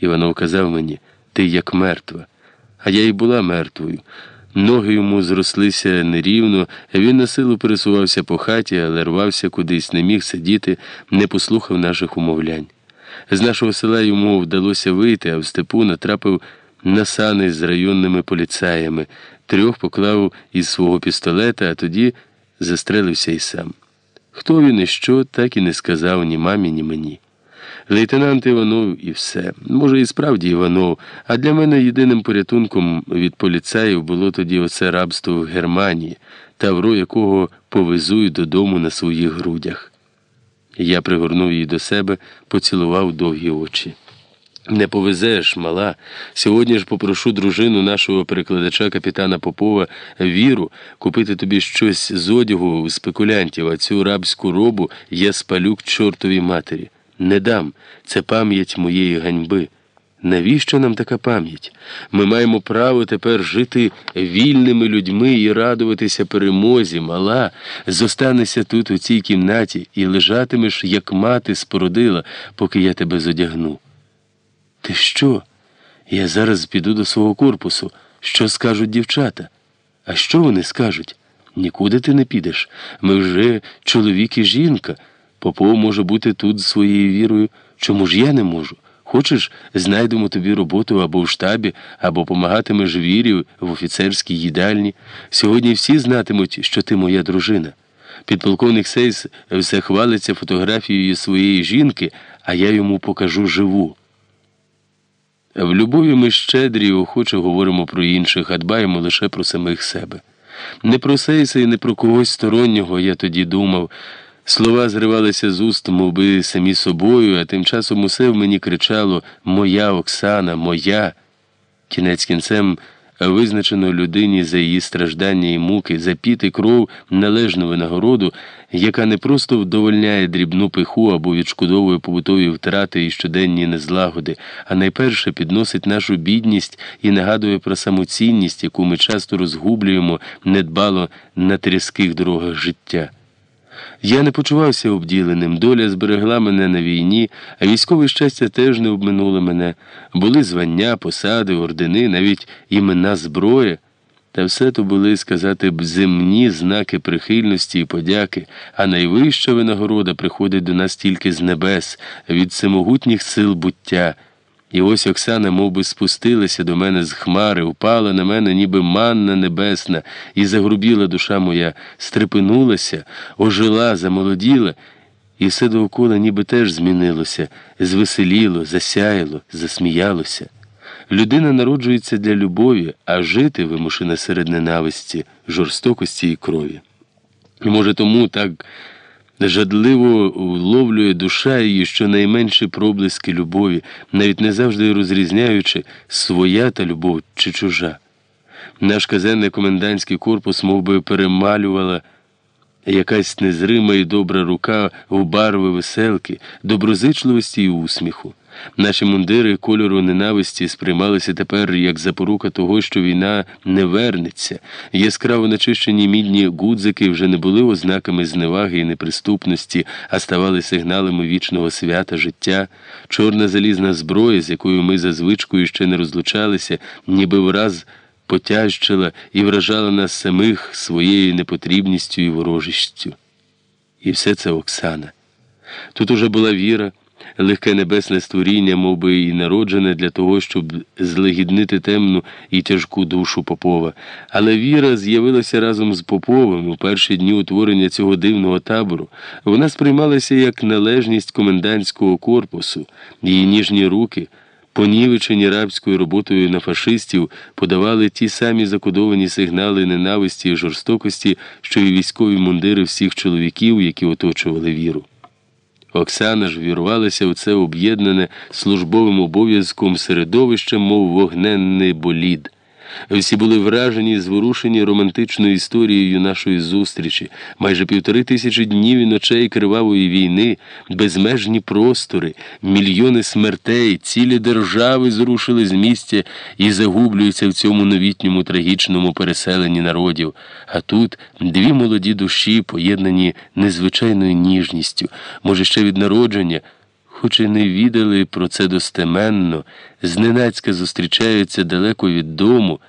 Іванов казав мені, ти як мертва. А я й була мертвою. Ноги йому зрослися нерівно, він на силу пересувався по хаті, але рвався кудись, не міг сидіти, не послухав наших умовлянь. З нашого села йому вдалося вийти, а в степу натрапив на сани з районними поліцаями, трьох поклав із свого пістолета, а тоді застрелився і сам. Хто він і що, так і не сказав ні мамі, ні мені. Лейтенант Іванов і все. Може, і справді Іванов, а для мене єдиним порятунком від поліцаїв було тоді оце рабство в Германії, тавро якого повезую додому на своїх грудях. Я пригорнув її до себе, поцілував довгі очі. Не повезеш, мала. Сьогодні ж попрошу дружину нашого перекладача капітана Попова Віру купити тобі щось з одягу в спекулянтів, а цю рабську робу я спалю к чортовій матері. Не дам. Це пам'ять моєї ганьби. Навіщо нам така пам'ять? Ми маємо право тепер жити вільними людьми і радуватися перемозі, мала, зостанешся тут у цій кімнаті і лежатимеш, як мати спородила, поки я тебе зодягну. Ти що? Я зараз піду до свого корпусу. Що скажуть дівчата? А що вони скажуть? Нікуди ти не підеш. Ми вже чоловік і жінка. Попов може бути тут з своєю вірою. Чому ж я не можу? Хочеш, знайдемо тобі роботу або в штабі, або помагатимеш вірі в офіцерській їдальні. Сьогодні всі знатимуть, що ти моя дружина. Підполковник Сейс все хвалиться фотографією своєї жінки, а я йому покажу живу. В любові ми щедрі і охоче говоримо про інших, а дбаємо лише про самих себе. Не про Сейса і не про когось стороннього я тоді думав. Слова зривалися з уст, мов би, самі собою, а тим часом усе в мені кричало Моя Оксана, моя. Кінець кінцем визначено людині за її страждання і муки, за піт кров належну винагороду, яка не просто вдовольняє дрібну пиху або відшкодовує побутові втрати і щоденні незлагоди, а найперше підносить нашу бідність і нагадує про самоцінність, яку ми часто розгублюємо недбало на тріских дорогах життя. Я не почувався обділеним, доля зберегла мене на війні, а військове щастя теж не обминуло мене. Були звання, посади, ордени, навіть імена зброї. Та все то були, сказати б, земні знаки прихильності і подяки, а найвища винагорода приходить до нас тільки з небес, від всемогутніх сил буття. І ось Оксана мов би, спустилася до мене з хмари, впала на мене, ніби манна небесна, і загрубіла душа моя, стрепенулася, ожила, замолоділа, і все довкола ніби теж змінилося, звеселіло, засяяло, засміялося. Людина народжується для любові, а жити вимушена серед ненависті, жорстокості і крові. Може, тому так жадливо вловлює душа її щонайменші проблиски любові, навіть не завжди розрізняючи своя та любов чи чужа. Наш казенний комендантський корпус мов би, перемалювала якась незрима і добра рука в барви веселки, доброзичливості і усміху. Наші мундири кольору ненависті сприймалися тепер як запорука того, що війна не вернеться. Яскраво начищені мідні гудзики вже не були ознаками зневаги і неприступності, а ставали сигналами вічного свята життя. Чорна залізна зброя, з якою ми за звичкою ще не розлучалися, ніби враз потяжчила і вражала нас самих своєю непотрібністю і ворожістю. І все це Оксана. Тут уже була віра легке небесне створіння, мов би, і народжене для того, щоб злегіднити темну і тяжку душу Попова. Але віра з'явилася разом з Поповим у перші дні утворення цього дивного табору. Вона сприймалася як належність комендантського корпусу, її ніжні руки. Понівечені рабською роботою на фашистів подавали ті самі закодовані сигнали ненависті і жорстокості, що й військові мундири всіх чоловіків, які оточували віру. Оксана ж вірвалася в це об'єднане службовим обов'язком середовище, мов вогненний болід. Всі були вражені і зворушені романтичною історією нашої зустрічі, майже півтори тисячі днів і ночей кривавої війни, безмежні простори, мільйони смертей, цілі держави зрушили з місця і загублюються в цьому новітньому трагічному переселенні народів. А тут дві молоді душі, поєднані незвичайною ніжністю, може, ще від народження хоч і не відали про це достеменно, зненацька зустрічаються далеко від дому.